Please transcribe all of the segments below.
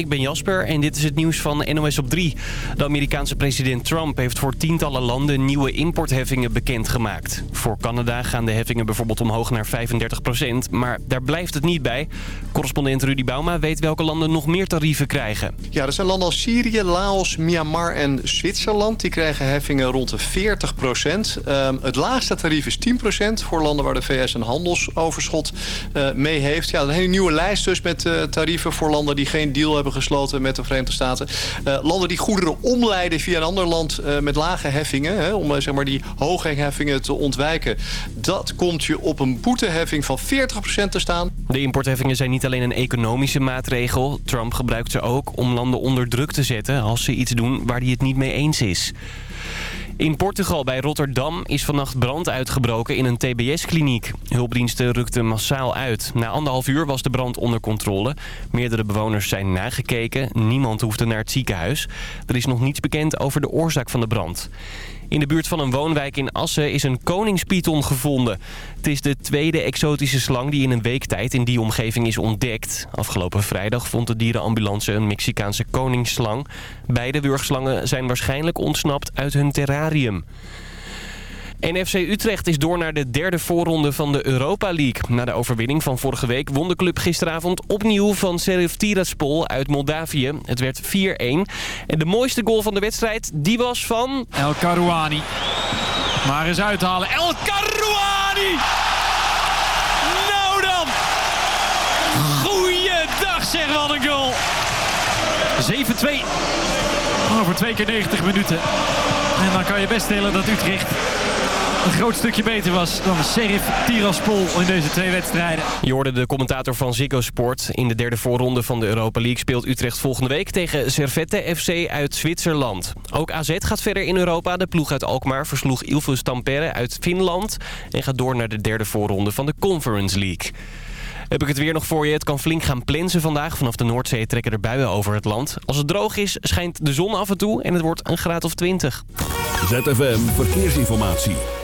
Ik ben Jasper en dit is het nieuws van NOS op 3. De Amerikaanse president Trump heeft voor tientallen landen nieuwe importheffingen bekendgemaakt. Voor Canada gaan de heffingen bijvoorbeeld omhoog naar 35% maar daar blijft het niet bij. Correspondent Rudy Bauma weet welke landen nog meer tarieven krijgen. Ja, er zijn landen als Syrië, Laos, Myanmar en Zwitserland. Die krijgen heffingen rond de 40 um, het laagste tarief is 10% voor landen waar de VS een handelsoverschot uh, mee heeft. Ja, een hele nieuwe lijst dus met uh, tarieven voor landen die geen deal hebben gesloten met de Verenigde Staten. Uh, landen die goederen omleiden via een ander land uh, met lage heffingen... Hè, om uh, zeg maar die hoge heffingen te ontwijken... dat komt je op een boeteheffing van 40% te staan. De importheffingen zijn niet alleen een economische maatregel. Trump gebruikt ze ook om landen onder druk te zetten... als ze iets doen waar hij het niet mee eens is. In Portugal bij Rotterdam is vannacht brand uitgebroken in een tbs-kliniek. Hulpdiensten rukten massaal uit. Na anderhalf uur was de brand onder controle. Meerdere bewoners zijn nagekeken. Niemand hoefde naar het ziekenhuis. Er is nog niets bekend over de oorzaak van de brand. In de buurt van een woonwijk in Assen is een koningspython gevonden. Het is de tweede exotische slang die in een week tijd in die omgeving is ontdekt. Afgelopen vrijdag vond de dierenambulance een Mexicaanse koningsslang. Beide wurgslangen zijn waarschijnlijk ontsnapt uit hun terrarium. NFC Utrecht is door naar de derde voorronde van de Europa League. Na de overwinning van vorige week won de club gisteravond opnieuw van Sheriff Tiraspol uit Moldavië. Het werd 4-1. En de mooiste goal van de wedstrijd, die was van... El Karouani. Maar eens uithalen. El Karouani! Nou dan! Goeiedag zeg, wat een goal! 7-2. Over twee keer 90 minuten. En dan kan je best stellen dat Utrecht een groot stukje beter was dan Sheriff Tiraspol in deze twee wedstrijden. Je hoorde de commentator van Ziggo Sport. In de derde voorronde van de Europa League speelt Utrecht volgende week tegen Servette FC uit Zwitserland. Ook AZ gaat verder in Europa. De ploeg uit Alkmaar versloeg Ilves Tampere uit Finland en gaat door naar de derde voorronde van de Conference League. Heb ik het weer nog voor je. Het kan flink gaan plensen vandaag. Vanaf de Noordzee trekken er buien over het land. Als het droog is, schijnt de zon af en toe en het wordt een graad of 20. ZFM Verkeersinformatie.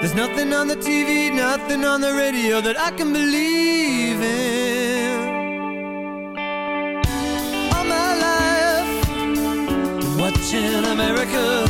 There's nothing on the TV, nothing on the radio that I can believe in. All my life, watching America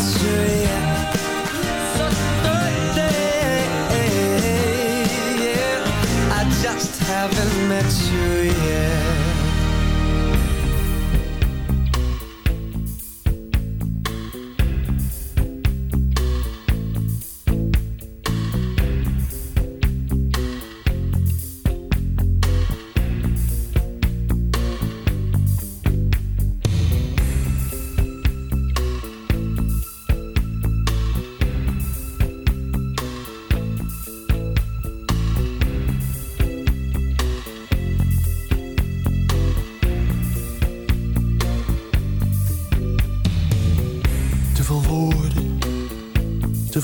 haven't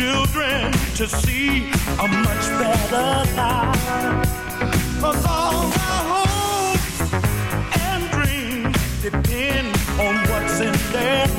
children to see a much better life. Cause all our hopes and dreams depend on what's in there.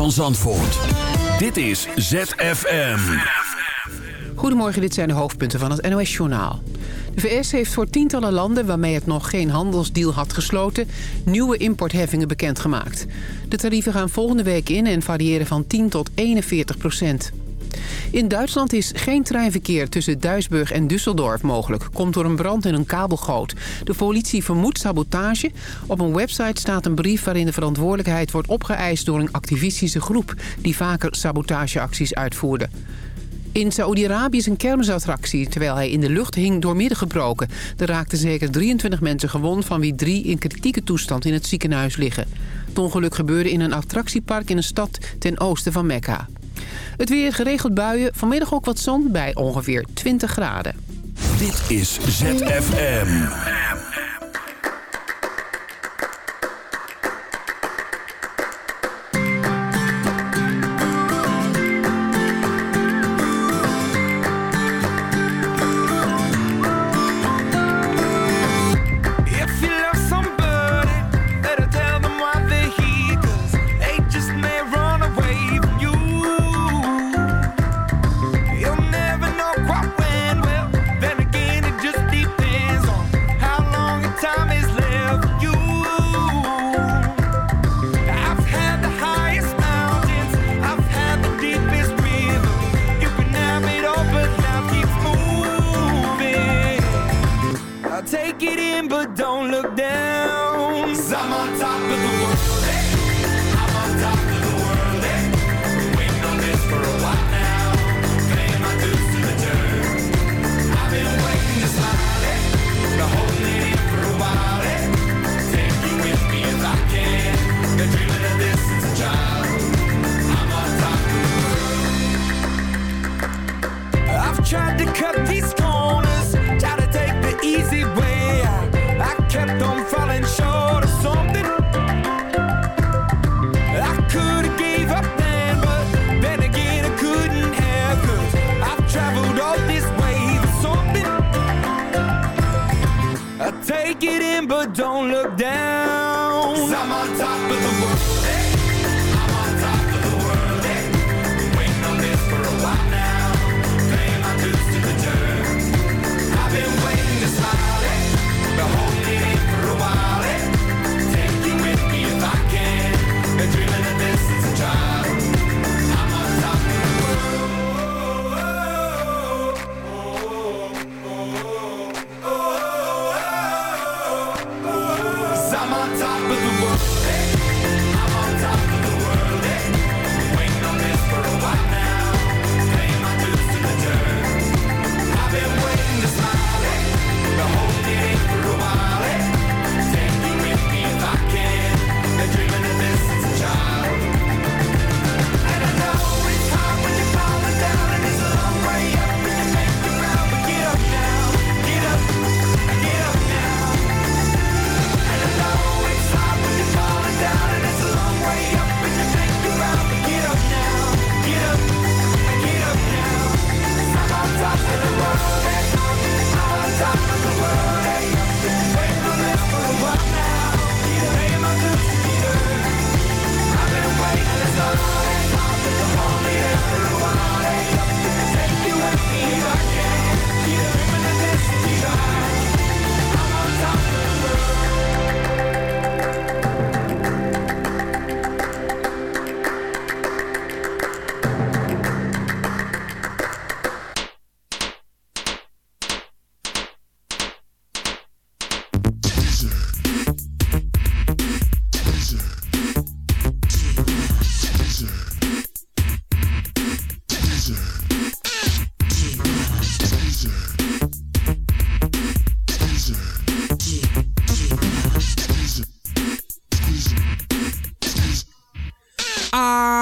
van Zandvoort. Dit is ZFM. Goedemorgen, dit zijn de hoofdpunten van het NOS-journaal. De VS heeft voor tientallen landen waarmee het nog geen handelsdeal had gesloten... nieuwe importheffingen bekendgemaakt. De tarieven gaan volgende week in en variëren van 10 tot 41 procent. In Duitsland is geen treinverkeer tussen Duisburg en Düsseldorf mogelijk. Komt door een brand in een kabelgoot. De politie vermoedt sabotage. Op een website staat een brief waarin de verantwoordelijkheid wordt opgeëist... door een activistische groep die vaker sabotageacties uitvoerde. In Saoedi-Arabië is een kermisattractie terwijl hij in de lucht hing doormidden gebroken. Er raakten zeker 23 mensen gewond van wie drie in kritieke toestand in het ziekenhuis liggen. Het ongeluk gebeurde in een attractiepark in een stad ten oosten van Mekka. Het weer geregeld buien, vanmiddag ook wat zon bij ongeveer 20 graden. Dit is ZFM.